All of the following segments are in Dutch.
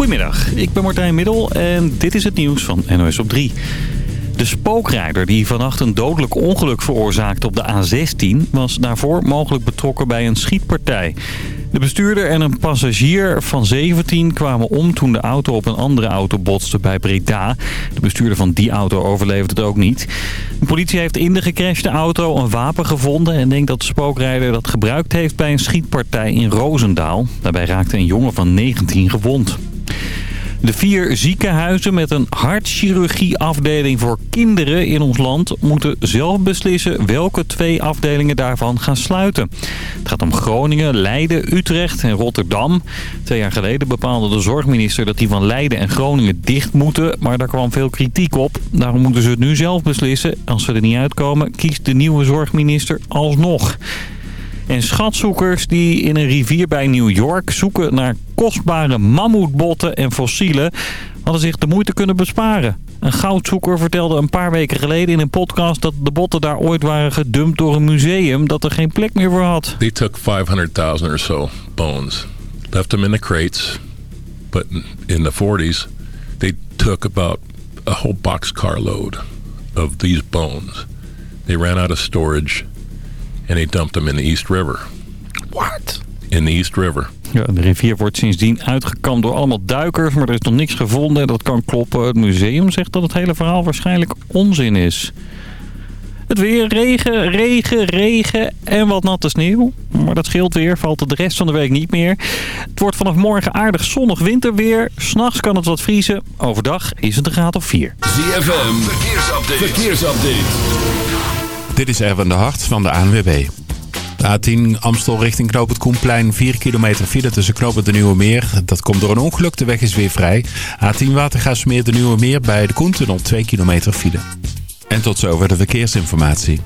Goedemiddag, ik ben Martijn Middel en dit is het nieuws van NOS op 3. De spookrijder die vannacht een dodelijk ongeluk veroorzaakte op de A16... was daarvoor mogelijk betrokken bij een schietpartij. De bestuurder en een passagier van 17 kwamen om toen de auto op een andere auto botste bij Breda. De bestuurder van die auto overleefde het ook niet. De politie heeft in de gecrashte auto een wapen gevonden... en denkt dat de spookrijder dat gebruikt heeft bij een schietpartij in Roosendaal. Daarbij raakte een jongen van 19 gewond. De vier ziekenhuizen met een hartchirurgieafdeling voor kinderen in ons land moeten zelf beslissen welke twee afdelingen daarvan gaan sluiten. Het gaat om Groningen, Leiden, Utrecht en Rotterdam. Twee jaar geleden bepaalde de zorgminister dat die van Leiden en Groningen dicht moeten, maar daar kwam veel kritiek op. Daarom moeten ze het nu zelf beslissen. Als ze er niet uitkomen, kiest de nieuwe zorgminister alsnog. En schatzoekers die in een rivier bij New York zoeken naar kostbare mammoetbotten en fossielen... hadden zich de moeite kunnen besparen. Een goudzoeker vertelde een paar weken geleden in een podcast... dat de botten daar ooit waren gedumpt door een museum dat er geen plek meer voor had. They took 500,000 or so bones, left them in the crates, but in the 40s they took about a whole boxcar load of these bones. They ran out of storage and they dumped them in the East River. What? In the East River. Ja, de rivier wordt sindsdien uitgekampt door allemaal duikers, maar er is nog niks gevonden. Dat kan kloppen. Het museum zegt dat het hele verhaal waarschijnlijk onzin is. Het weer, regen, regen, regen en wat natte sneeuw. Maar dat scheelt weer, valt het de rest van de week niet meer. Het wordt vanaf morgen aardig zonnig winterweer. S'nachts kan het wat vriezen. Overdag is het een graad of 4. ZFM, verkeersupdate. verkeersupdate. Dit is Erwin de Hart van de ANWB. De A10 Amstel richting Knoop het Koenplein. 4 kilometer file tussen Knoop het de Nieuwe Meer. Dat komt door een ongeluk. De weg is weer vrij. A10 Watergaasmeer de Nieuwe Meer bij de Koentunnel 2 kilometer file. En tot zover de verkeersinformatie.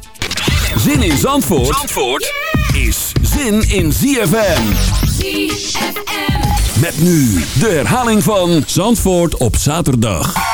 Zin in Zandvoort, Zandvoort is zin in ZFM. ZFM. Met nu de herhaling van Zandvoort op zaterdag.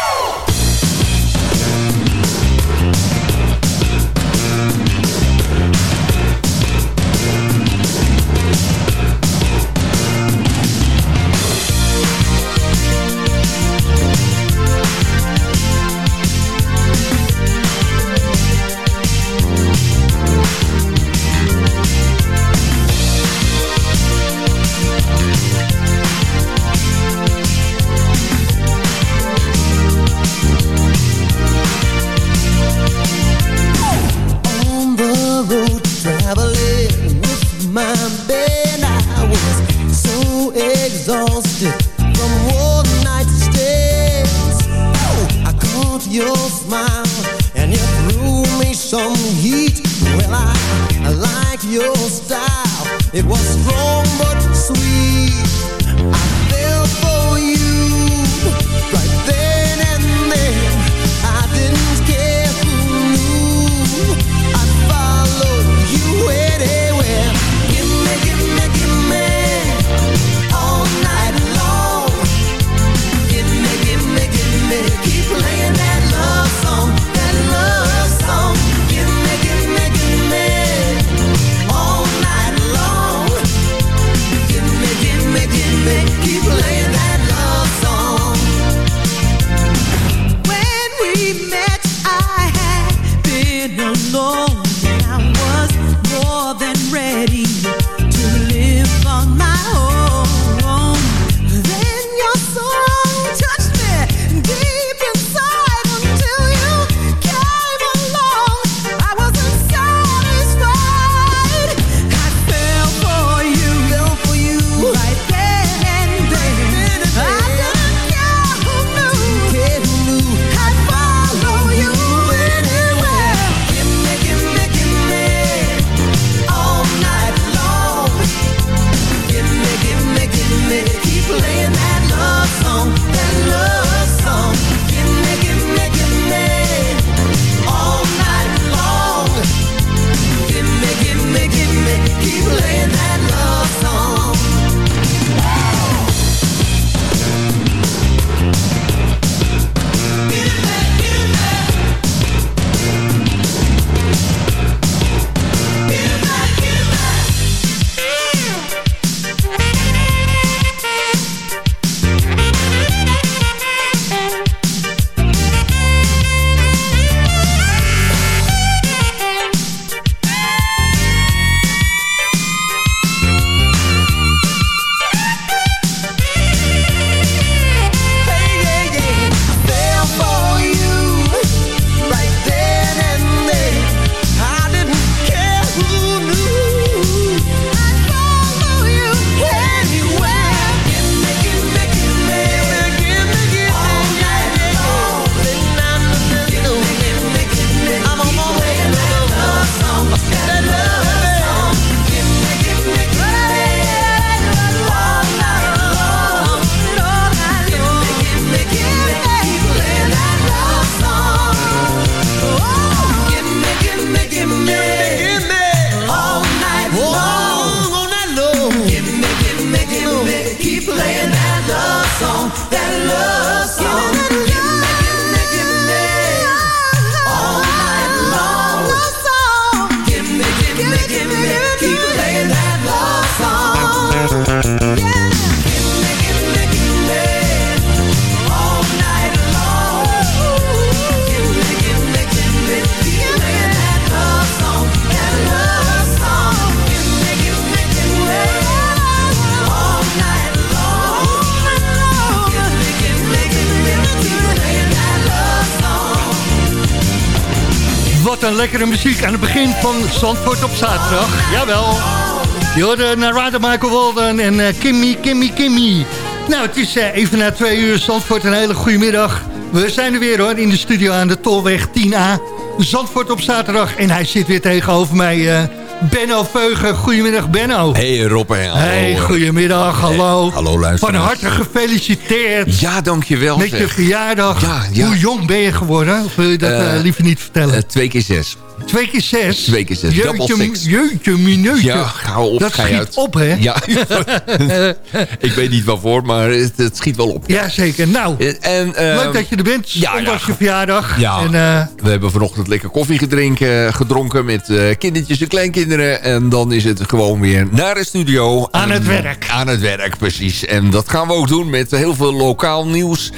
Lekkere muziek aan het begin van Zandvoort op zaterdag. Jawel. Je hoorde Narada Michael Walden en uh, Kimmy, Kimmy, Kimmy. Nou, het is uh, even na twee uur Zandvoort. Een hele goede middag. We zijn er weer hoor, in de studio aan de Tolweg 10A. Zandvoort op zaterdag. En hij zit weer tegenover mij... Benno Veugen. Goedemiddag, Benno. Hey Rob en hallo. Hey, goedemiddag, hallo. hallo luisteraars. Van harte gefeliciteerd. Ja, dankjewel. Met je verjaardag. Ja, ja. Hoe jong ben je geworden? Of wil je dat uh, liever niet vertellen? Uh, twee keer zes. Twee keer zes? Twee keer zes. Jeutje, jeutje minuutje. Ja, op. Dat schiet uit. op, hè? Ja. ik weet niet waarvoor, maar het, het schiet wel op. Ja, zeker. Nou, en, uh, leuk dat je er bent. Ja, ondanks ja. je verjaardag. Ja, en, uh, we hebben vanochtend lekker koffie gedrinken, gedronken met uh, kindertjes en kleinkinderen. En dan is het gewoon weer naar de studio. Aan en, het werk. Aan het werk, precies. En dat gaan we ook doen met heel veel lokaal nieuws.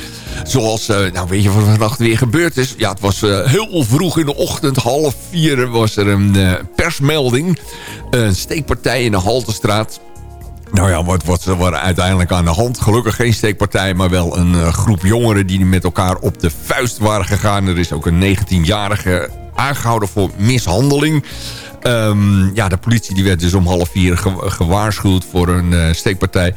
Zoals, uh, nou weet je wat vannacht weer gebeurd is? Ja, het was uh, heel vroeg in de ochtend, half vier, was er een uh, persmelding. Een steekpartij in de Haltestraat. Nou ja, wat, wat was er uiteindelijk aan de hand? Gelukkig geen steekpartij, maar wel een groep jongeren... die met elkaar op de vuist waren gegaan. Er is ook een 19-jarige aangehouden voor mishandeling. Um, ja, de politie die werd dus om half vier ge gewaarschuwd voor een steekpartij.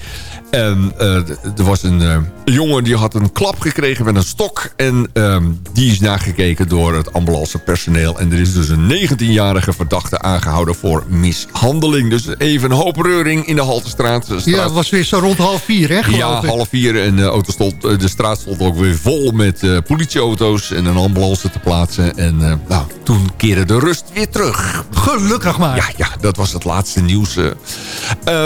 En uh, er was een uh, jongen die had een klap gekregen met een stok. En um, die is nagekeken door het ambulancepersoneel. En er is dus een 19-jarige verdachte aangehouden voor mishandeling. Dus even een hoop reuring in de Haltestraat. De ja, het was weer zo rond half vier, hè? Ja, ik. half vier. En de, auto stond, de straat stond ook weer vol met uh, politieauto's en een ambulance te plaatsen. En nou, toen keerde de rust weer terug. Gelukkig maar. Ja, ja dat was het laatste nieuws.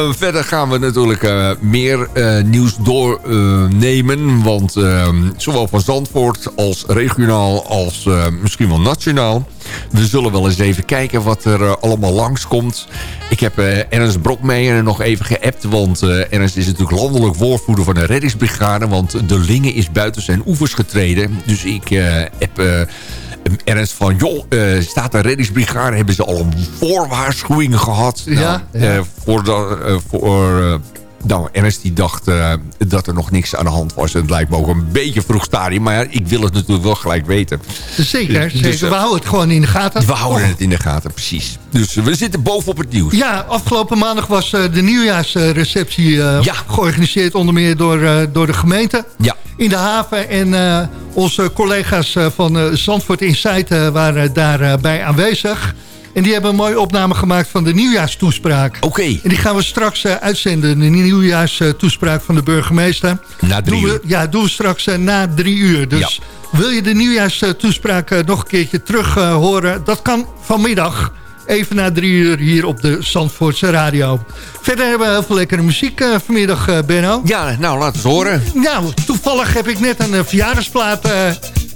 verder gaan we natuurlijk meer uh, nieuws doornemen. want uh, zowel van Zandvoort als regionaal als uh, misschien wel nationaal. We zullen wel eens even kijken wat er allemaal langskomt. Ik heb Ernst Brokmeijer nog even geappt. Want Ernst is natuurlijk landelijk woordvoerder van de reddingsbrigade. Want de Linge is buiten zijn oevers getreden. Dus ik heb... Ernst van, joh, uh, staat de reddingsbrigade, hebben ze al een voorwaarschuwing gehad? Ja, nou, ja. Uh, voor, de, uh, voor nou, Ernst die dacht uh, dat er nog niks aan de hand was. En het lijkt me ook een beetje vroeg stadium. Maar ik wil het natuurlijk wel gelijk weten. Zeker, dus, zeker. we houden het gewoon in de gaten. We houden oh. het in de gaten, precies. Dus we zitten bovenop het nieuws. Ja, afgelopen maandag was uh, de nieuwjaarsreceptie ja. georganiseerd. Onder meer door, door de gemeente. Ja. In de haven. En onze collega's van Zandvoort Insight waren daarbij aanwezig. En die hebben een mooie opname gemaakt van de nieuwjaarstoespraak. Oké. Okay. En die gaan we straks uh, uitzenden. De nieuwjaarstoespraak van de burgemeester. Na drie doen uur. We, ja, doen we straks uh, na drie uur. Dus ja. wil je de nieuwjaarstoespraak uh, nog een keertje terug horen? Dat kan vanmiddag. Even na drie uur hier op de Zandvoortse radio. Verder hebben we heel veel lekkere muziek vanmiddag, Benno. Ja, nou, laat eens horen. Nou, toevallig heb ik net een verjaardagsplaat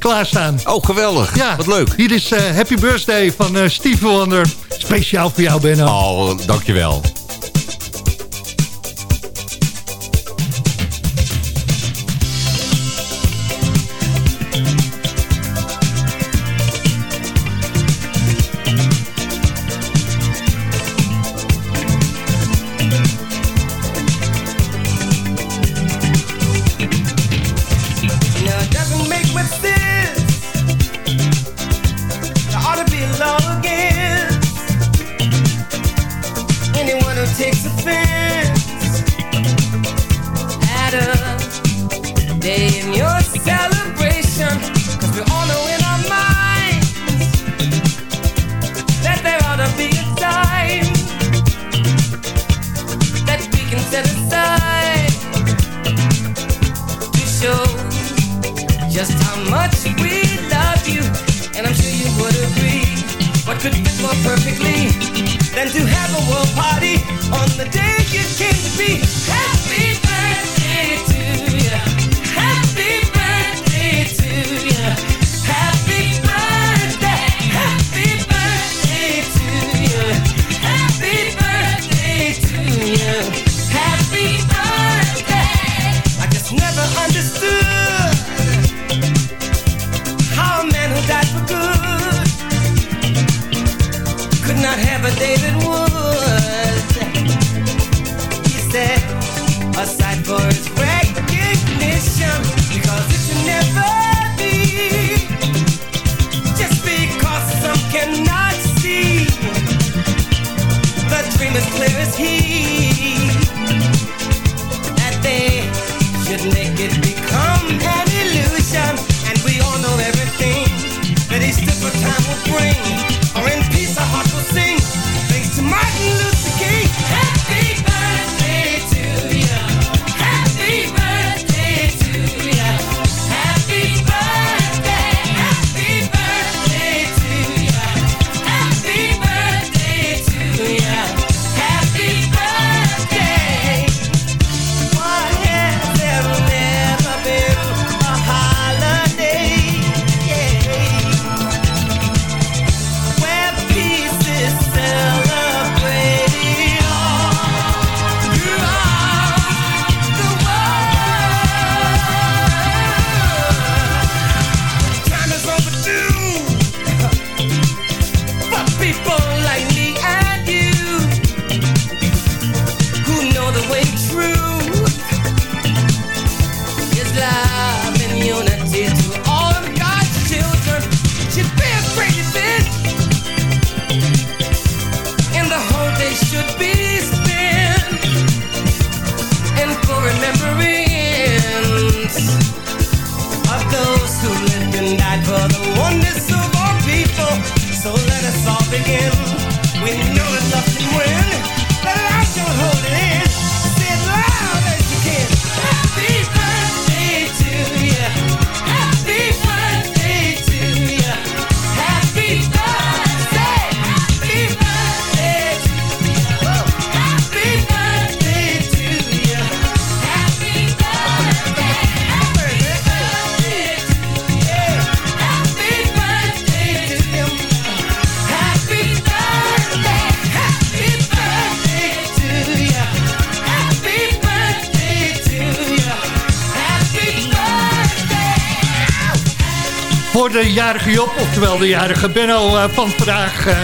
klaarstaan. Oh, geweldig. Ja, Wat leuk. Hier is Happy Birthday van Steve Wonder. Speciaal voor jou, Benno. Oh, dankjewel. understood all. We know that de jarige Job, oftewel de jarige Benno eh, van vandaag. eh,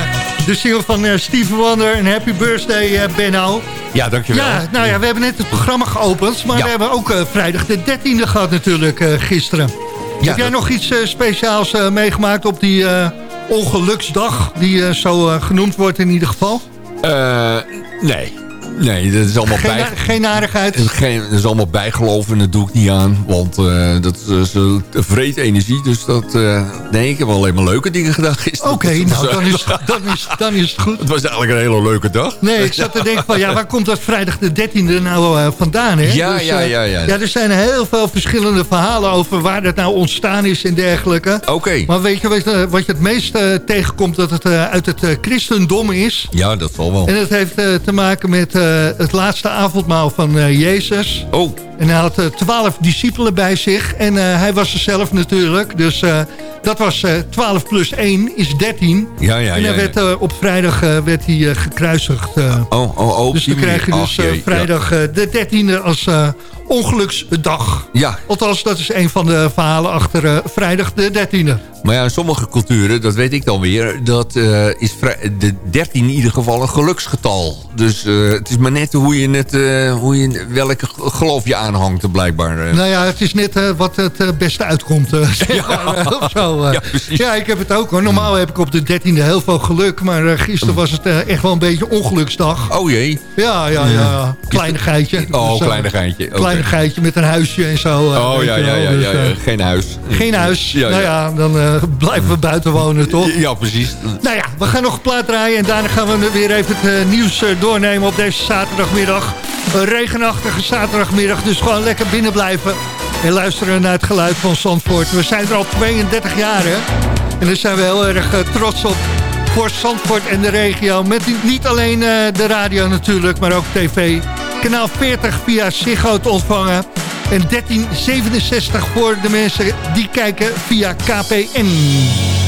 de single van eh, Stevie Wonder en Happy Birthday Benno. Ja, dankjewel. Ja, nou ja, we hebben net het programma geopend. Maar Ja. we hebben ook vrijdag de 13e gehad natuurlijk gisteren. Ja, Heb jij dat- nog iets speciaals meegemaakt op die ongeluksdag? Die zo genoemd wordt in ieder geval? Nee. Nee, dat is allemaal Geen, bij... geen narigheid? Het is, geen, het is allemaal bijgeloof en dat doe ik niet aan. Want eh, dat is uh, vreet energie. Dus dat... eh, nee, ik heb alleen maar leuke dingen gedaan gisteren. Oké, Dat nou eh, dan is, dan, is, dan is het goed. Het was eigenlijk een hele leuke dag. Nee, ik zat te denken van, ja, waar komt dat vrijdag de 13e nou eh, vandaan? Hè? Ja, ja, eh, ja, ja. Ja, er zijn heel veel verschillende verhalen over waar dat nou ontstaan is en dergelijke. Oké. Maar weet je wat, eh, wat je het meest eh, tegenkomt? Dat het eh, uit het eh, christendom is. Ja, dat zal wel. En dat heeft eh, te maken met eh, het laatste avondmaal van eh, Jezus. Oh, En hij had eh, twaalf discipelen bij zich. En eh, hij was er zelf natuurlijk. Dus eh, dat was eh 12 plus 1 is 13. ja, ja, en hij werd, ja. eh, op vrijdag werd hij gekruisigd. Oh, oh, oh. dus dan krijg je dus vrijdag de 13e als ongeluksdag. Ja. Althans, dat is een van de verhalen achter vrijdag de 13e. Maar ja, in sommige culturen, dat weet ik dan weer... dat is de 13 in ieder geval een geluksgetal. Dus het is maar net hoe je het, hoe je, welke geloof je aanhangt, blijkbaar. eh. Nou ja, het is net eh, wat het eh, beste uitkomt. zeg maar, eh, of zo. Ja, ja, ik heb het ook hoor. Normaal heb ik op de 13e heel veel geluk. Maar gisteren was het echt wel een beetje ongeluksdag. Oh jee. Ja, ja, ja. Kleinigheidje. Oh, Dus, kleinigheidje. Oké. Kleinigheidje met een huisje en zo. Oh weet ja, ja, ja, Dus, ja, ja. Geen huis. Geen huis. Ja, nou ja. ja, dan blijven we buiten wonen, toch? Ja, precies. Nou ja, we gaan nog een plaat draaien en daarna gaan we weer even het nieuws doornemen op deze zaterdagmiddag. Een regenachtige zaterdagmiddag, dus gewoon lekker binnen blijven. En luisteren naar het geluid van Zandvoort. We zijn er al 32 jaar? En daar zijn we heel erg eh, trots op voor Zandvoort en de regio. Met niet alleen eh, de radio natuurlijk, maar ook tv. Kanaal 40 via Ziggo te ontvangen. En 1367 voor de mensen die kijken via KPN.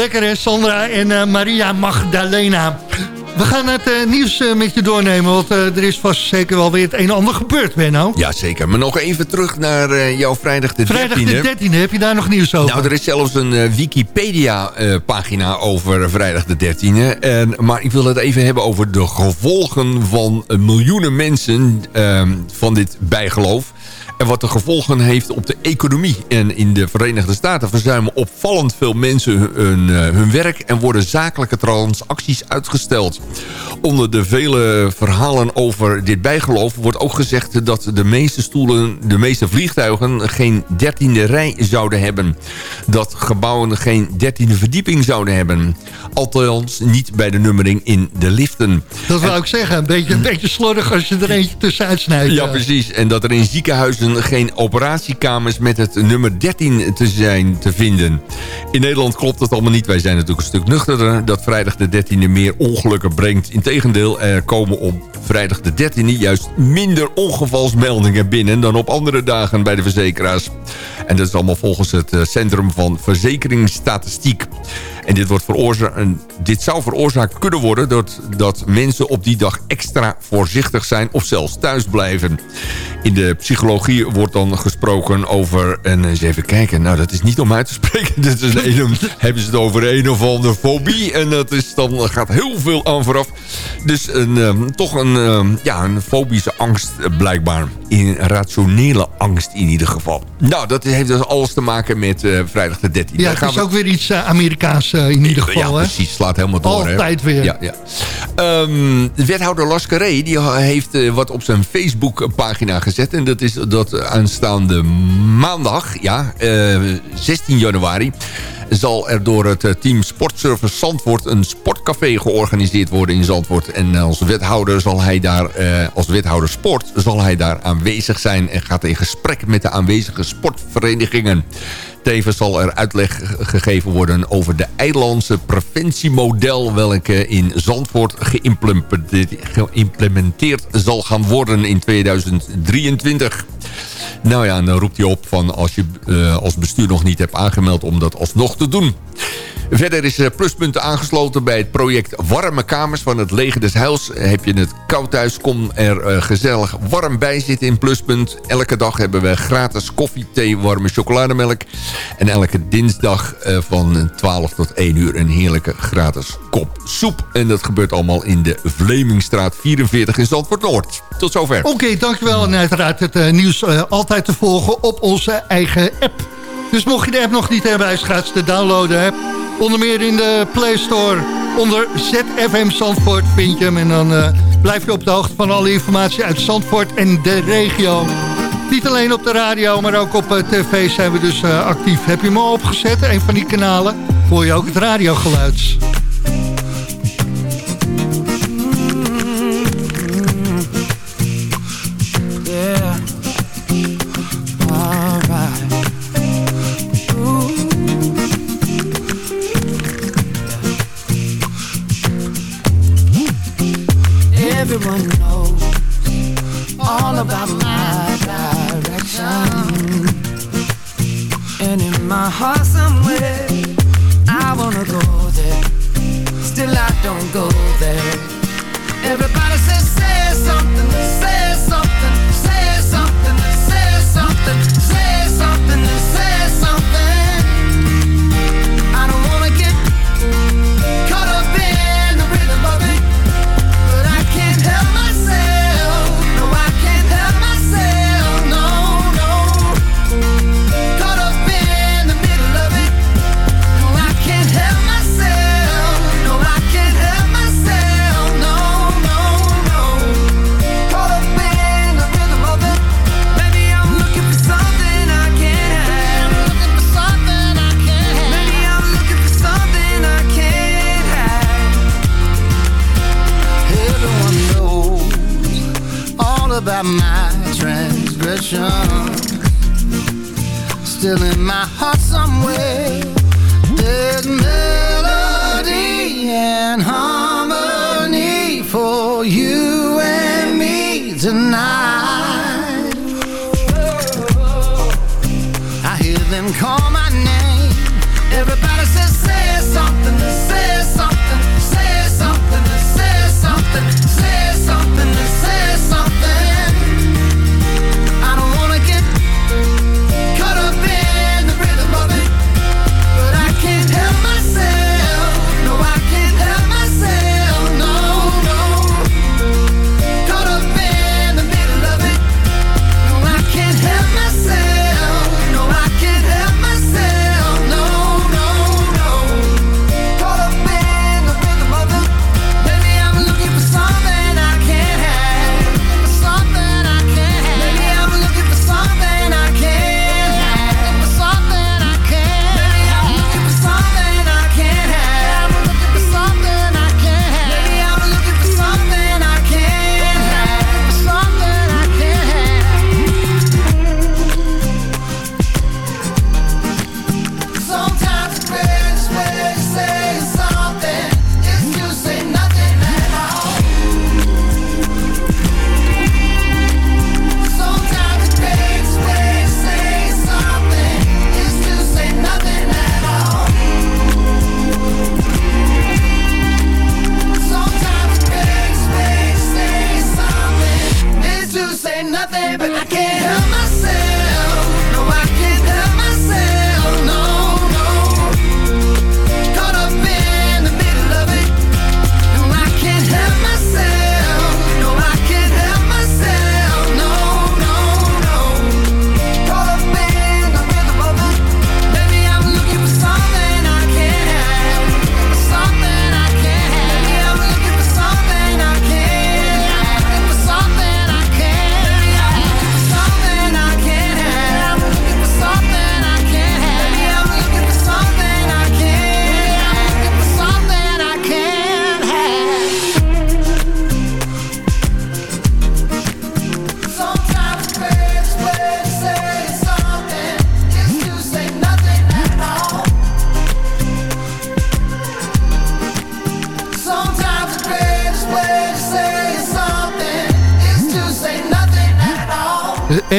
Lekker hè, Sandra en eh, Maria Magdalena. We gaan het eh, nieuws eh, met je doornemen, want er is vast zeker wel weer het een en ander gebeurd, Benno. Ja, zeker. Maar nog even terug naar jouw vrijdag de 13e. Vrijdag de 13e, heb je daar nog nieuws over? Nou, er is zelfs een Wikipedia-pagina over vrijdag de 13e. En, maar ik wil het even hebben over de gevolgen van miljoenen mensen ehm, van dit bijgeloof. En wat de gevolgen heeft op de economie. En in de Verenigde Staten verzuimen opvallend veel mensen hun, eh, hun werk... en worden zakelijke transacties uitgesteld. Onder de vele verhalen over dit bijgeloof wordt ook gezegd... dat de meeste stoelen, de meeste vliegtuigen geen dertiende rij zouden hebben. Dat gebouwen geen dertiende verdieping zouden hebben. Althans niet bij de nummering in de liften. Dat wou ik zeggen, een beetje, een beetje slordig als je er eentje tussenuit snijdt. Ja, eh. precies. En dat er in ziekenhuizen geen operatiekamers met het nummer 13 te zijn te vinden. In Nederland klopt het allemaal niet. Wij zijn natuurlijk een stuk nuchterder. Dat vrijdag de 13e meer ongelukken brengt. Integendeel, er komen op vrijdag de 13e juist minder ongevalsmeldingen binnen... dan op andere dagen bij de verzekeraars. En dat is allemaal volgens het eh, Centrum van Verzekeringsstatistiek. En dit, wordt dit zou veroorzaakt kunnen worden... Dat, dat mensen op die dag extra voorzichtig zijn of zelfs thuis blijven. In de psychologie wordt dan gesproken over... en eens even kijken, nou dat is niet om uit te spreken... Dit is een, hebben ze het over een of andere fobie... en dat is dan, gaat heel veel aan vooraf. Dus een, ehm, toch een, ehm, ja, een fobische angst eh, blijkbaar. Een rationele angst in ieder geval. Nou, dat heeft dus alles te maken met eh, vrijdag de 13e. Ja, gaan is we- ook weer iets eh, Amerikaans in ieder geval. ja, hè? precies. Slaat helemaal door. hè. Altijd weer. Ja, ja. Ehm, de wethouder Lascaré die heeft wat op zijn Facebook-pagina gezet. En dat is dat aanstaande maandag, ja, eh, 16 januari... zal er door het eh, team Sportservice Zandvoort... een sportcafé georganiseerd worden in Zandvoort. En als wethouder, zal hij daar, eh, als wethouder sport zal hij daar aanwezig zijn... en gaat in gesprek met de aanwezige sportverenigingen. Tevens zal er uitleg gegeven worden over de eilandse preventiemodel... welke in Zandvoort geïmplementeerd zal gaan worden in 2023. Nou ja, dan roept hij op van als je eh, als bestuur nog niet hebt aangemeld om dat alsnog te doen. Verder is eh, Pluspunt aangesloten bij het project Warme Kamers van het Leger des Heils. Heb je het koud thuis, kom er eh, gezellig warm bij zitten in Pluspunt. Elke dag hebben we gratis koffie, thee, warme chocolademelk. En elke dinsdag van 12 tot 1 uur een heerlijke gratis kop soep. En dat gebeurt allemaal in de Vlemingstraat 44 in Zandvoort Noord. Tot zover. Oké, dankjewel. En uiteraard het eh, nieuws eh, altijd te volgen op onze eigen app. Dus mocht je de app nog niet hebben, hij gratis te downloaden. Hè. Onder meer in de Play Store. Onder ZFM Zandvoort vind je hem. En dan eh, blijf je op de hoogte van alle informatie uit Zandvoort en de regio. Niet alleen op de radio, maar ook op eh, tv zijn we dus actief. Heb je hem al opgezet, een van die kanalen? Hoor je ook het radiogeluid.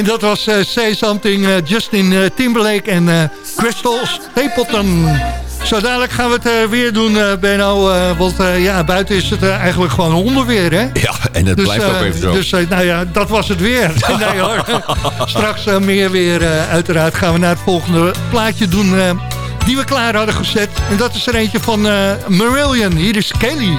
En dat was uh, Say Something, eh, Justin eh, Timberlake en Crystal Stapleton. Zo dadelijk gaan we het weer doen, Benno. want ja, buiten is het eigenlijk gewoon onderweer, hè? Ja, en het dus, blijft ook even zo. Dus nou ja, dat was het weer. Straks meer weer. uiteraard gaan we naar het volgende plaatje doen die we klaar hadden gezet. En dat is er eentje van Marillion. Hier is Kelly.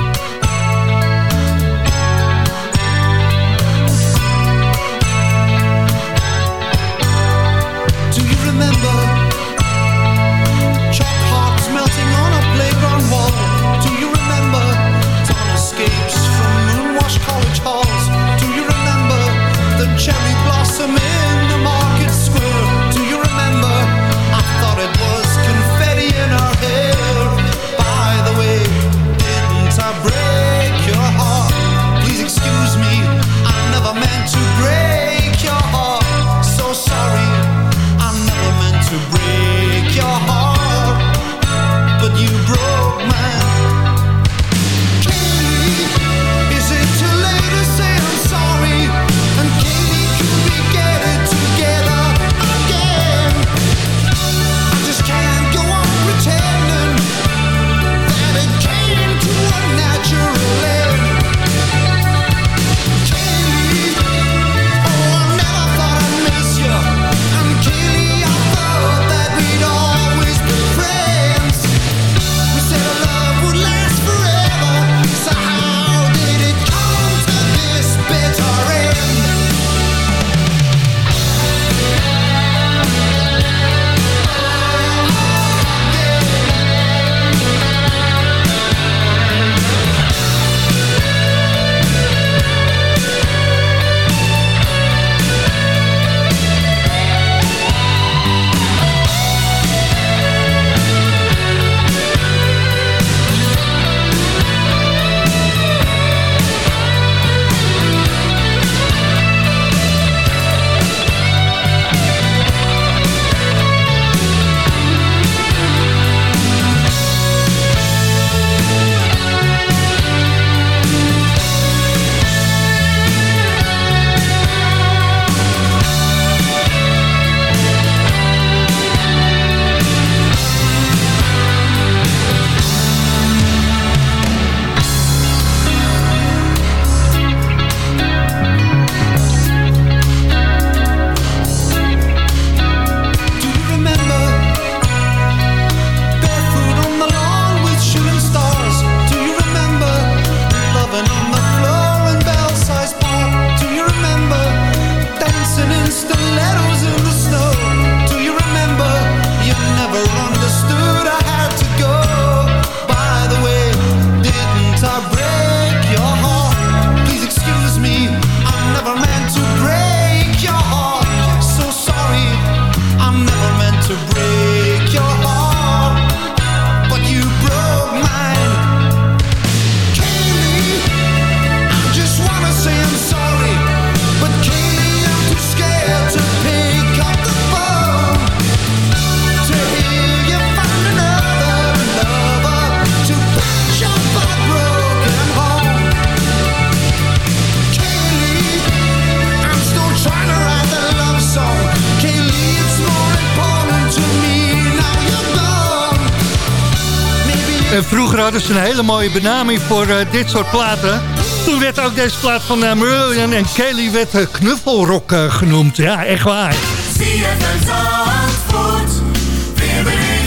Hadden ze een hele mooie benaming voor eh, dit soort platen. Toen werd ook deze plaat van uh, Marillion en Kelly werd, knuffelrock eh, genoemd. Ja, echt waar.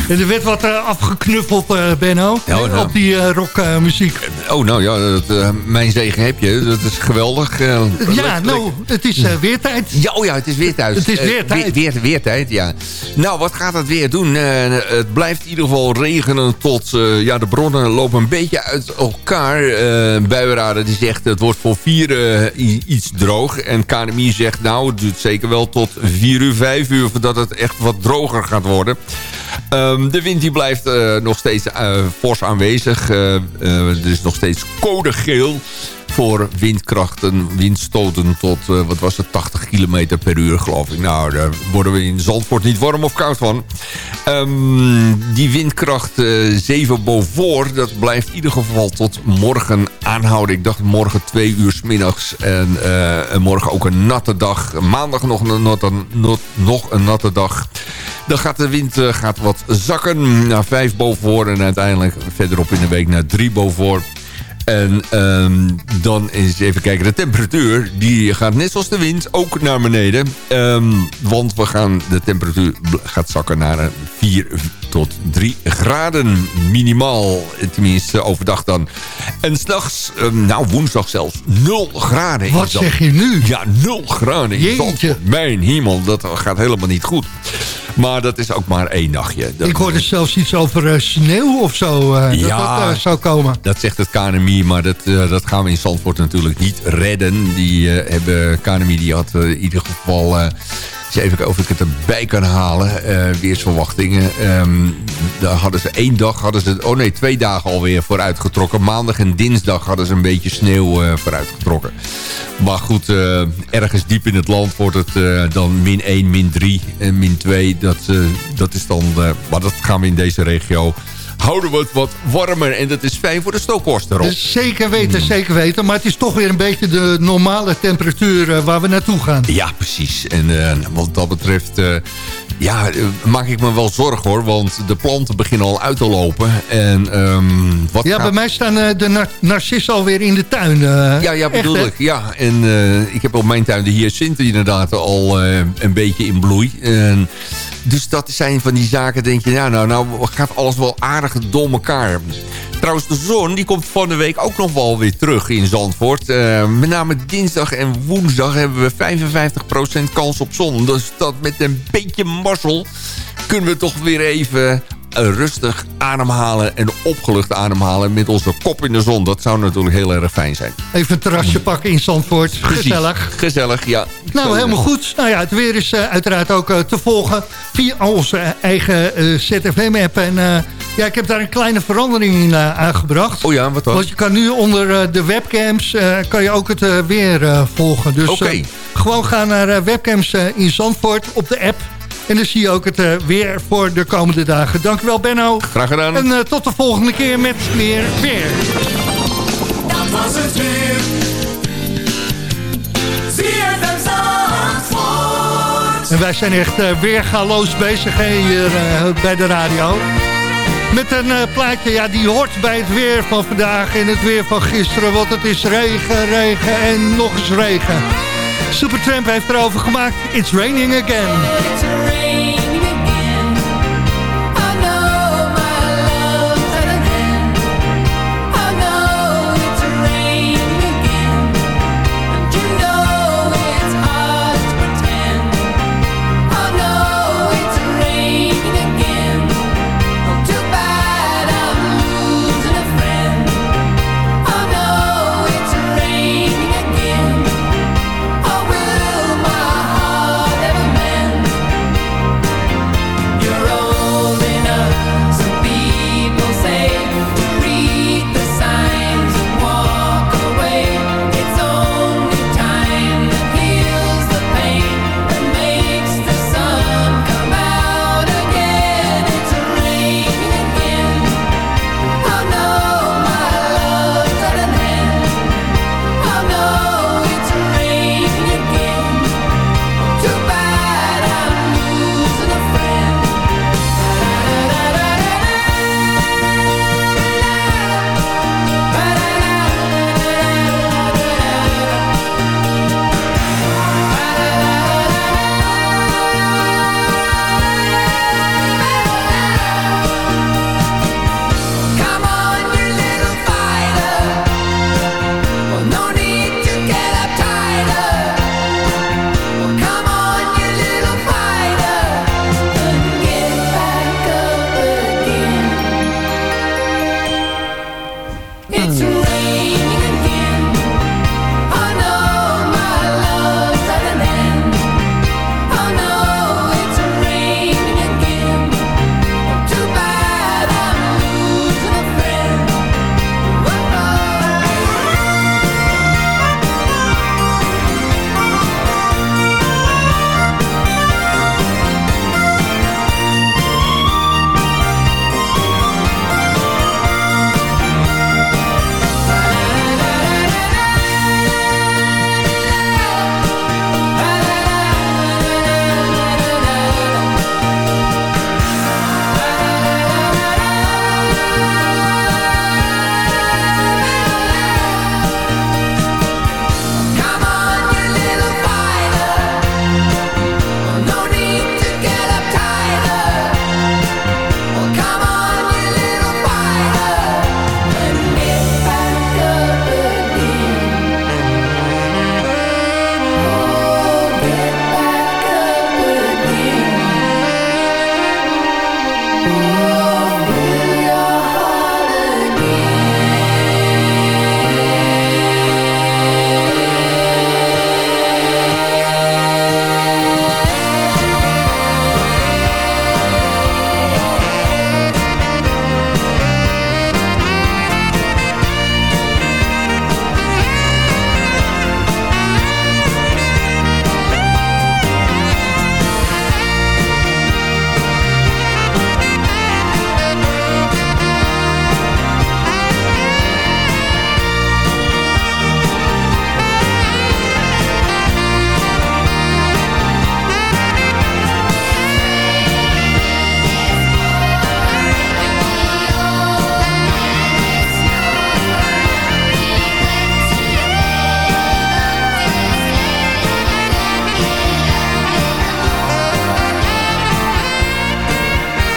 En er werd wat afgeknuffeld, Benno, Ja, nou. op die rockmuziek. Oh, nou ja, dat, eh, mijn zegen heb je. Dat is geweldig. eh, ja, nou, het is eh, weer tijd. Ja, oh ja, het is weer thuis. Het is weer tijd. weer, weer, weer tijd, ja. Nou, wat gaat het weer doen? Het blijft in ieder geval regenen tot... ja, de bronnen lopen een beetje uit elkaar. Buienraden die zegt het wordt voor vier iets droog. En KNMI zegt nou, het duurt zeker wel tot vier uur, vijf uur... voordat het echt wat droger gaat worden. Ehm, de wind die blijft eh, nog steeds eh, fors aanwezig. Eh, er is nog steeds code geel voor windkrachten, windstoten tot, eh, wat was het, 80 kilometer per uur geloof ik. Nou, daar worden we in Zandvoort niet warm of koud van. Ehm, die windkracht eh 7 boven, dat blijft in ieder geval tot morgen aanhouden. Ik dacht morgen twee uur 's middags en, eh, en morgen ook een natte dag. Maandag nog een not- nog een natte dag. Dan gaat de wind gaat wat zakken naar 5 boven en uiteindelijk verderop in de week naar 3 boven. En ehm, dan eens even kijken. De temperatuur die gaat net zoals de wind ook naar beneden. Ehm, want we gaan, de temperatuur gaat zakken naar een 4 tot 3 graden minimaal. Tenminste overdag dan. En s'nachts, um, nou woensdag zelfs, 0 graden. Wat zeg je nu? Ja, 0 graden. Jeetje. Mijn hemel, dat gaat helemaal niet goed. Maar dat is ook maar één nachtje. Dat- Ik hoorde zelfs iets over eh, sneeuw of zo. eh, Ja. Dat dat eh, zou komen. Dat zegt het KNMI, maar dat, dat gaan we in Zandvoort natuurlijk niet redden. Die hebben, KNMI die had in ieder geval... eens even of ik het erbij kan halen. eh weersverwachtingen. Ehm, daar hadden ze één dag, hadden ze, oh nee, twee dagen alweer vooruitgetrokken. Maandag en dinsdag hadden ze een beetje sneeuw eh vooruitgetrokken. Maar goed, eh, ergens diep in het land wordt het dan min 1, min 3 en min 2. Dat, dat is dan, maar dat gaan we in deze regio houden we het wat warmer. En dat is fijn voor de stookkosten, Rob. Dus zeker weten, Hmm. zeker weten. Maar het is toch weer een beetje de normale temperatuur eh, waar we naartoe gaan. Ja, precies. En eh, wat dat betreft... eh, ja, maak ik me wel zorgen hoor. Want de planten beginnen al uit te lopen. En ehm, wat Ja, gaat- bij mij staan de nar narcissen alweer in de tuin. Ja, ja, Echt, bedoel hè? ik. Ja, en ik heb op mijn tuin de hyacinten inderdaad al een beetje in bloei. En, dus dat zijn van die zaken, denk je, nou, nou, nou gaat alles wel aardig door elkaar. Trouwens, de zon die komt van de week ook nog wel weer terug in Zandvoort. Eh, met name dinsdag en woensdag hebben we 55% kans op zon. Dus dat met een beetje mazzel kunnen we toch weer even rustig ademhalen en opgelucht ademhalen met onze kop in de zon. Dat zou natuurlijk heel erg fijn zijn. Even een terrasje pakken in Zandvoort. Precies. Gezellig. Gezellig, ja. Nou, Zo, helemaal goed. Nou ja, het weer is eh, uiteraard ook eh, te volgen via onze eigen eh, ZFM-app. En ja, ik heb daar een kleine verandering in aangebracht. Oh ja, wat dan? Want je kan nu onder de webcams kan je ook het weer volgen. Dus gewoon gaan naar webcams in Zandvoort op de app. En dan zie je ook het eh, weer voor de komende dagen. Dankjewel Benno. Graag gedaan. En eh, tot de volgende keer met meer weer. Dat was het weer. ZFM Zandvoort. En wij zijn echt uh, weergaloos bezig hè, hier uh, bij de radio. Met een uh, plaatje, ja, die hoort bij het weer van vandaag en het weer van gisteren. Want het is regen, regen en nog eens regen. Supertramp heeft erover gemaakt. It's raining again. It's raining again.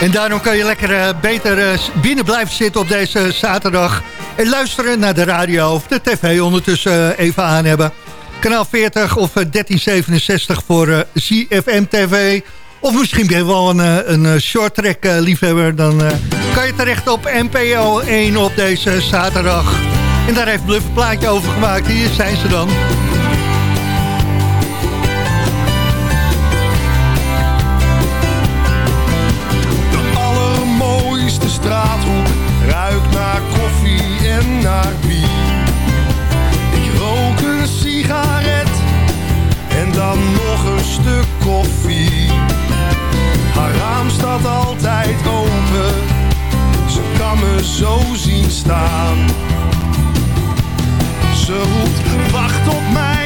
En daarom kan je lekker eh, beter eh, binnen blijven zitten op deze zaterdag. En luisteren naar de radio of de tv ondertussen eh, even aan hebben. Kanaal 40 of eh, 1367 voor eh, ZFM TV. Of misschien ben je wel een, eh, een eh, short track eh, liefhebber. Dan eh, kan je terecht op NPO 1 op deze zaterdag. En daar heeft Bluff een plaatje over gemaakt. Hier zijn ze dan. Staat altijd open, ze kan me zo zien staan. Ze roept, wacht op mij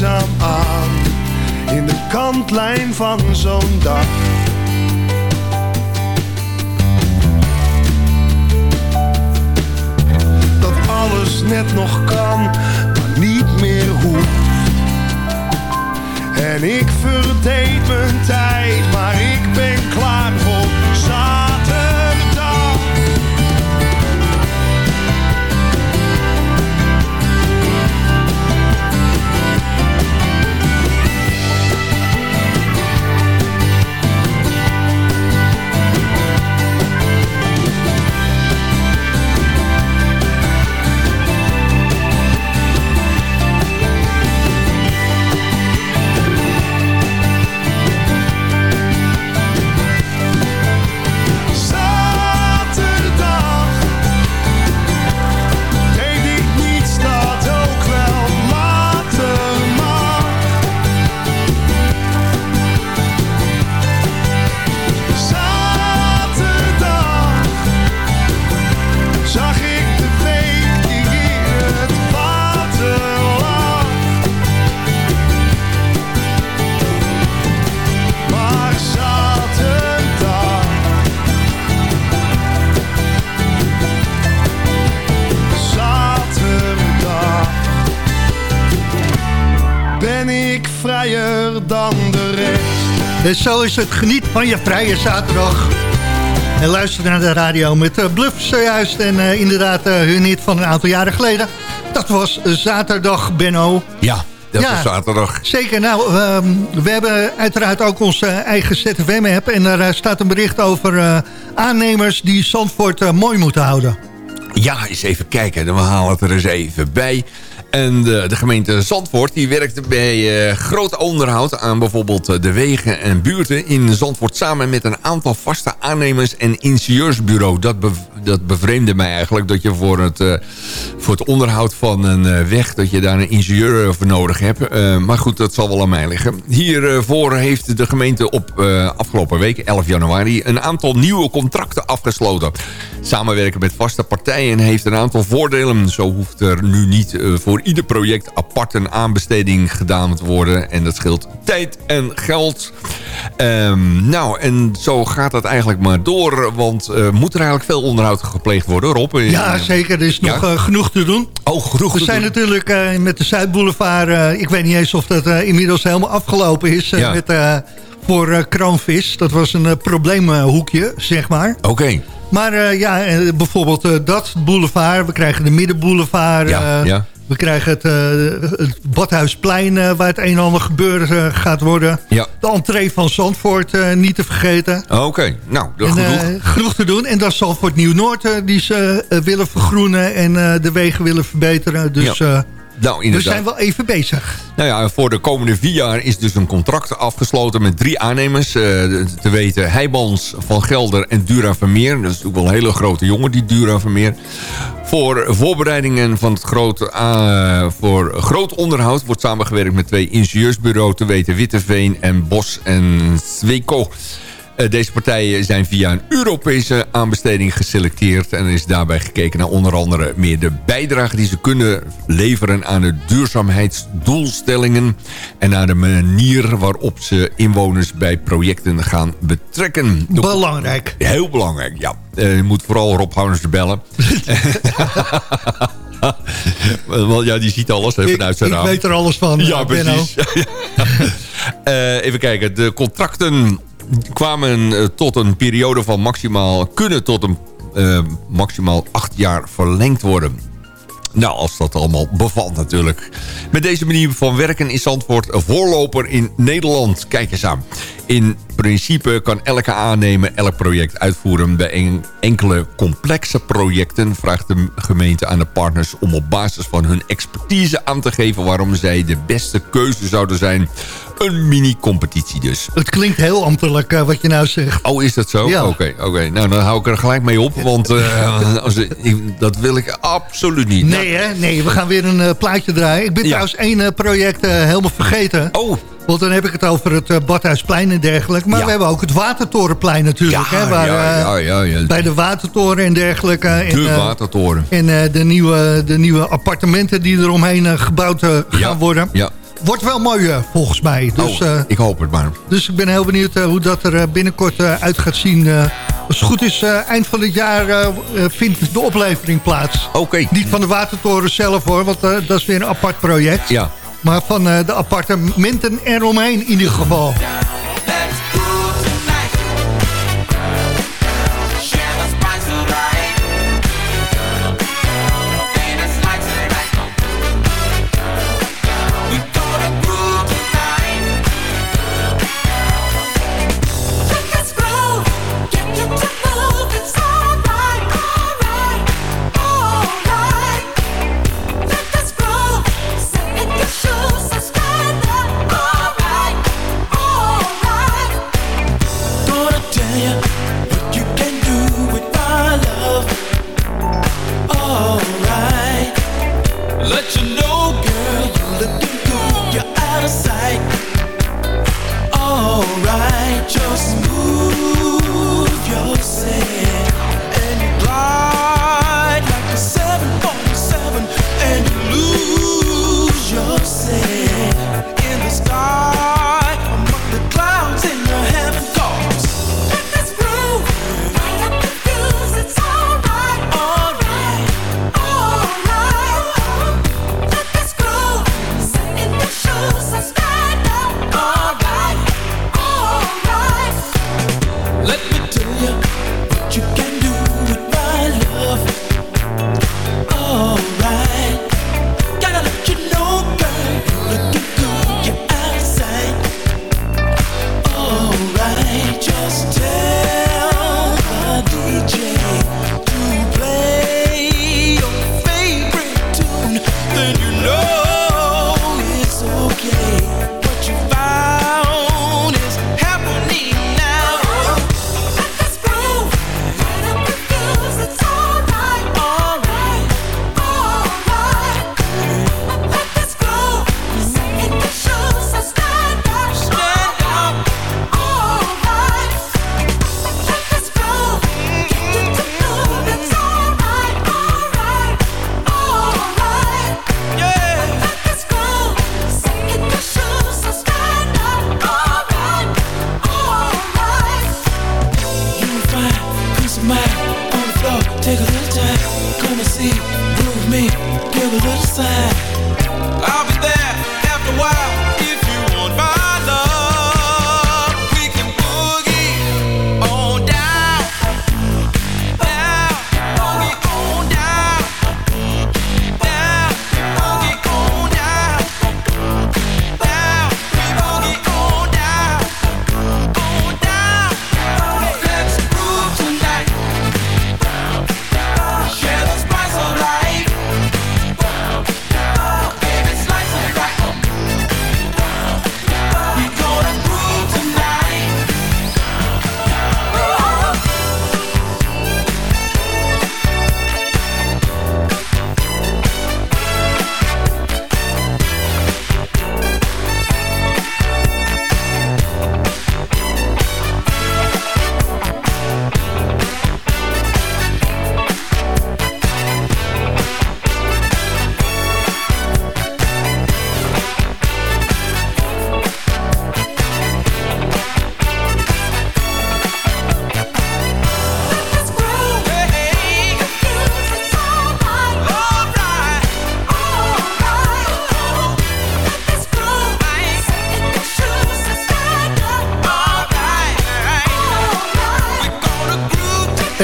langzaam aan in de kantlijn van zo'n dag. Dat alles net nog kan, maar niet meer hoeft. En ik verdeed mijn tijd, maar ik ben klaar voor zaterdag. Dan de rest. En zo is het. Geniet van je vrije zaterdag. En luister naar de radio met uh, Bluff zojuist. En eh, inderdaad uh, hun hit van een aantal jaren geleden. Dat was Zaterdag, Benno. Ja, dat Ja. is zaterdag. Zeker. Nou, ehm, we hebben uiteraard ook onze eigen ZFM-app. En daar eh, staat een bericht over eh, aannemers die Zandvoort eh, mooi moeten houden. Ja, eens even kijken. Dan halen we het er eens even bij. En de, gemeente Zandvoort die werkt bij eh, groot onderhoud aan bijvoorbeeld eh, de wegen en buurten in Zandvoort samen met een aantal vaste aannemers en ingenieursbureau. Dat, dat bevreemde mij eigenlijk dat je voor het, eh, voor het onderhoud van een eh, weg dat je daar een ingenieur voor nodig hebt. Eh, maar goed, dat zal wel aan mij liggen. Hiervoor heeft de gemeente op eh, afgelopen week, 11 januari, een aantal nieuwe contracten afgesloten. Samenwerken met vaste partijen heeft een aantal voordelen. Zo hoeft er nu niet eh, voor ieder project apart een aanbesteding gedaan te worden. En dat scheelt tijd en geld. Ehm, nou, en zo gaat dat eigenlijk maar door. Want eh, moet er eigenlijk veel onderhoud gepleegd worden, Rob? Ja, zeker. Er is nog eh, genoeg te doen. Oh, genoeg We zijn doen. natuurlijk eh, met de Zuidboulevard... eh, ik weet niet eens of dat eh, inmiddels helemaal afgelopen is... eh, Ja. met, eh, voor eh, kroonvis. Dat was een eh, probleemhoekje, zeg maar. Oké, Maar eh, ja, eh, bijvoorbeeld eh, dat boulevard. We krijgen de Middenboulevard. Ja, eh, ja. We krijgen het, eh, het Badhuisplein eh, waar het een en ander gebeurd eh, gaat worden. ja. De entree van Zandvoort niet te vergeten. Oké, nou, dat En, genoeg. genoeg te doen. En dat is Zandvoort Nieuw-Noord die ze willen vergroenen en de wegen willen verbeteren. Dus Ja, nou, we zijn wel even bezig. Nou ja, voor de komende vier jaar is dus een contract afgesloten met drie aannemers. eh, te weten Heijmans, Van Gelder en Dura Vermeer. Dat is natuurlijk wel een hele grote jongen, die Dura Vermeer. Voor voorbereidingen van het grote, eh, voor groot onderhoud wordt samengewerkt met twee ingenieursbureaus. Te weten Witteveen en Bos en Sweco. Eh, Deze partijen zijn via een Europese aanbesteding geselecteerd... en is daarbij gekeken naar onder andere meer de bijdrage die ze kunnen leveren... aan de duurzaamheidsdoelstellingen... en naar de manier waarop ze inwoners bij projecten gaan betrekken. Belangrijk. Heel belangrijk, ja. Eh, je moet vooral Rob Houders bellen. Want ja, die ziet alles hè, Ik, vanuit zijn ik raam. weet er alles van, Ja, eh, Benno. precies. Even kijken. De contracten kwamen eh, tot een periode van maximaal... kunnen tot een eh, maximaal acht jaar verlengd worden. Nou, als dat allemaal bevalt natuurlijk. Met deze manier van werken is Zandvoort voorloper in Nederland. Kijk eens aan. In principe kan elke aannemer elk project uitvoeren. Bij en- enkele complexe projecten vraagt de gemeente aan de partners... om op basis van hun expertise aan te geven... waarom zij de beste keuze zouden zijn. Een mini-competitie dus. Het klinkt heel ambtelijk eh, wat je nou zegt. Oh, is dat zo? Ja. Oké, oké. Nou, dan hou ik er gelijk mee op. Want eh, als, ik- dat wil ik absoluut niet. Nee, hè? Nee, we gaan weer een eh, plaatje draaien. Ik ben Ja. trouwens één project helemaal vergeten. Oh, Want dan heb ik het over het eh, Badhuisplein en dergelijke. Maar Ja. we hebben ook het Watertorenplein natuurlijk. ja, hè, waar, ja, eh, ja. Bij de Watertoren en dergelijke. En, De eh, watertoren. En de, nieuwe, de nieuwe appartementen die eromheen gebouwd gaan worden. Ja. Wordt wel mooi volgens mij. Dus, oh, ik hoop het maar. dus ik ben heel benieuwd hoe dat er binnenkort uit gaat zien. Als het goed is, eind van het jaar vindt de oplevering plaats. Oké. Niet van de Watertoren zelf hoor, want dat is weer een apart project. Ja. Maar van eh, de appartementen eromheen in ieder geval.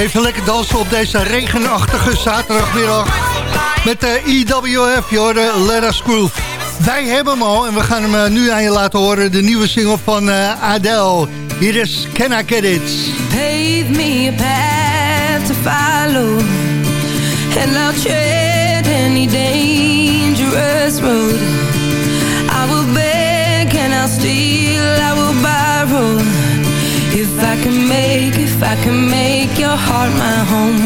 Even lekker dansen op deze regenachtige zaterdagmiddag. Met eh, de IWF je hoorde Let Us Groove. Wij hebben hem al en we gaan hem eh, nu aan je laten horen. De nieuwe single van eh, Adele. Hier is Can I Get It. Pave me a path to follow. And I'll tread any dangerous road. I will beg and I'll steal, I will borrow. If I can make, if I can make your heart my home.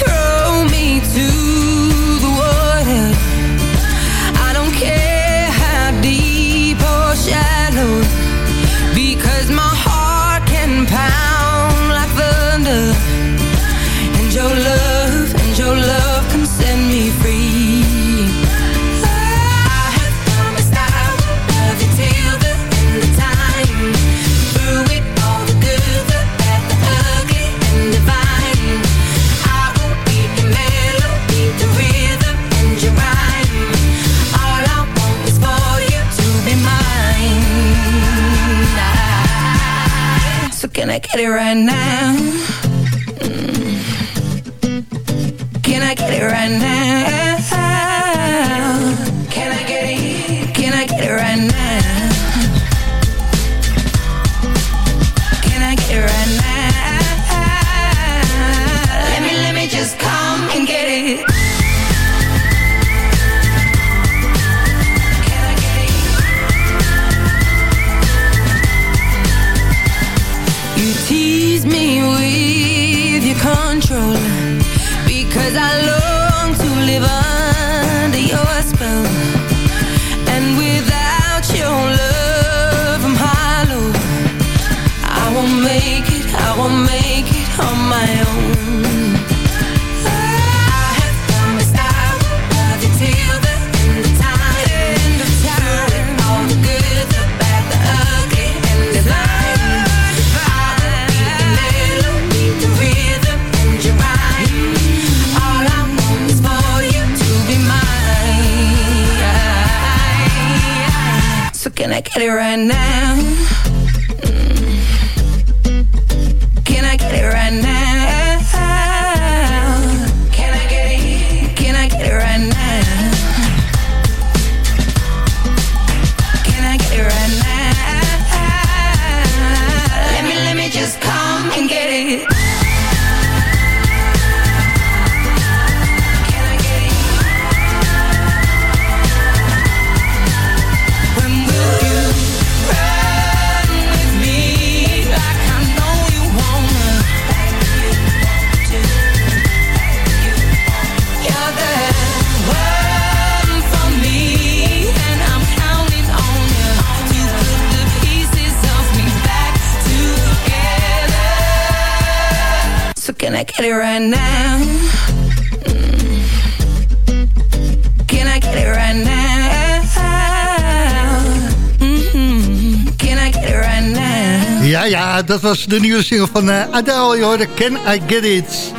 Throw me to the water. I don't care how deep or shallow Because my heart can pound like thunder. And your love, and your love. get it right now? Mm. Can I get it right now? Dat was de nieuwe single van eh, Adele. Je hoorde Can I Get It?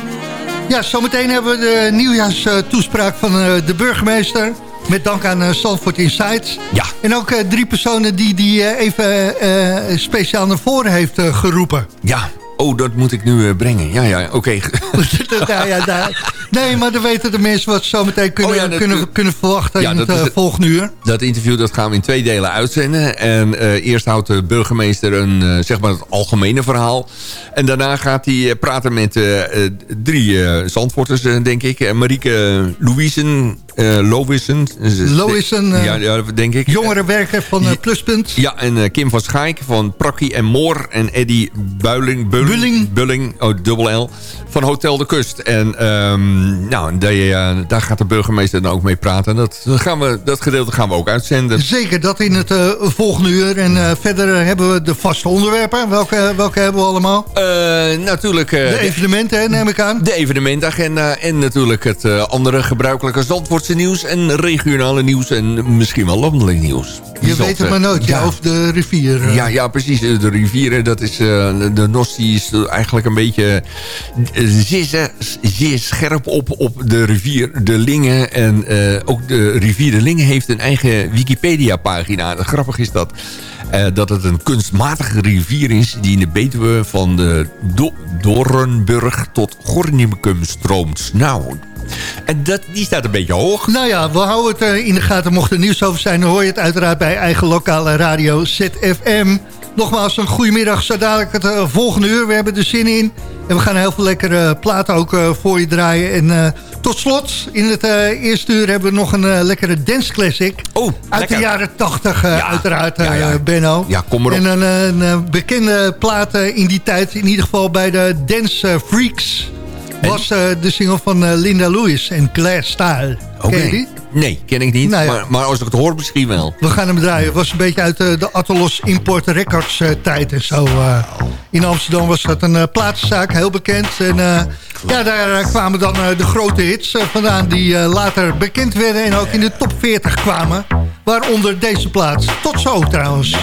Ja, zometeen hebben we de nieuwjaarstoespraak van eh, de burgemeester. Met dank aan uh, Stanford Insights. Ja. En ook eh, drie personen die die eh, even eh, speciaal naar voren heeft eh, geroepen. Ja, oh, dat moet ik nu eh, brengen. Ja, ja, oké. ja, ja, daar- nee, maar dan weten de mensen wat ze zometeen kunnen, Oh ja, dat- kunnen, kunnen verwachten Ja, in het het- volgende uur. Dat interview dat gaan we in twee delen uitzenden. En eh, eerst houdt de burgemeester een, eh, zeg maar het algemene verhaal. En daarna gaat hij praten met drie Zandvoorters, denk ik. Marieke Louisen, Lowissen. Lowissen, ja, ja, denk ik. Jongerenwerker van Pluspunt. Ja, en Kim van Schaik van Prakkie en Moor. En Eddie Builing, Bulling, Bulling, oh, dubbel L, van Hotel de Kust. En ehm, nou, die, eh, daar gaat de burgemeester dan ook mee praten. Dat, gaan we, dat gedeelte gaan we ook uitzenden. Zeker, dat in het eh, volgende uur. En eh, verder hebben we de vaste onderwerpen. Welke, welke hebben we allemaal? Natuurlijk... de evenementen, hè, neem ik aan. De evenementagenda en natuurlijk het andere gebruikelijke Zandvoortse nieuws... en regionale nieuws en misschien wel landelijk nieuws. Je weet het maar nooit, ja, over de rivier. eh. Ja, ja, precies. De rivieren, dat is, eh, de NOS die is eigenlijk een beetje eh, zeer, zeer scherp op, op de rivier de Lingen. En ook de rivier de Lingen heeft een eigen Wikipedia-pagina. Grappig is dat. dat het een kunstmatige rivier is die in de Betuwe van de Do Doornburg tot Gornicum stroomt. Nou, en dat, die staat een beetje hoog. Nou ja, we houden het eh, in de gaten. Mocht er nieuws over zijn, dan hoor je het uiteraard bij eigen lokale radio ZFM. Nogmaals, een goedemiddag. Zo dadelijk het eh, volgende uur. We hebben er zin in. En we gaan heel veel lekkere platen ook eh, voor je draaien. En eh, tot slot, in het eh, eerste uur hebben we nog een eh, lekkere dance classic. Oh, Uit lekker. de jaren 80 eh, uiteraard, eh, ja, ja. Benno. Ja, kom maar op. En een, eh, een, eh, bekende plaat eh, in die tijd, in ieder geval bij de Dance eh, Freaks... was eh, de single van eh, Linda Lewis en Claire Style. Oké. Ken je die? Nee, ken ik niet. Nou ja. maar, maar als ik het hoor, misschien wel. We gaan hem draaien. Het was een beetje uit eh, de Atlas Import Records tijd en zo. in Amsterdam was dat een platenzaak, heel bekend. En ja, daar kwamen dan de grote hits vandaan... die later bekend werden en ook in de top 40 kwamen. Waaronder deze plaats. Tot zo trouwens.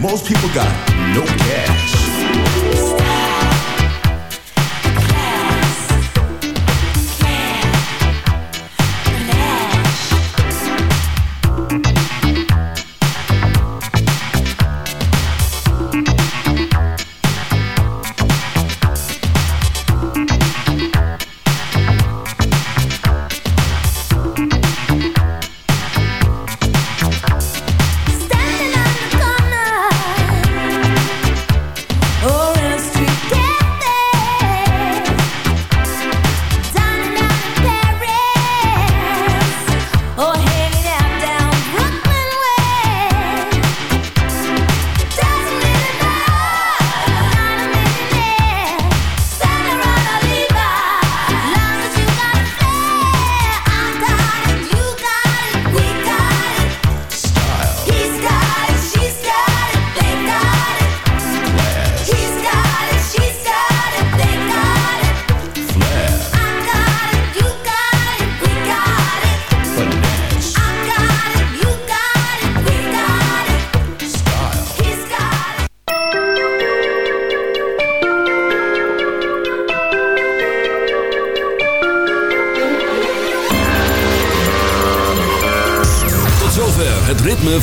Most people got no cash.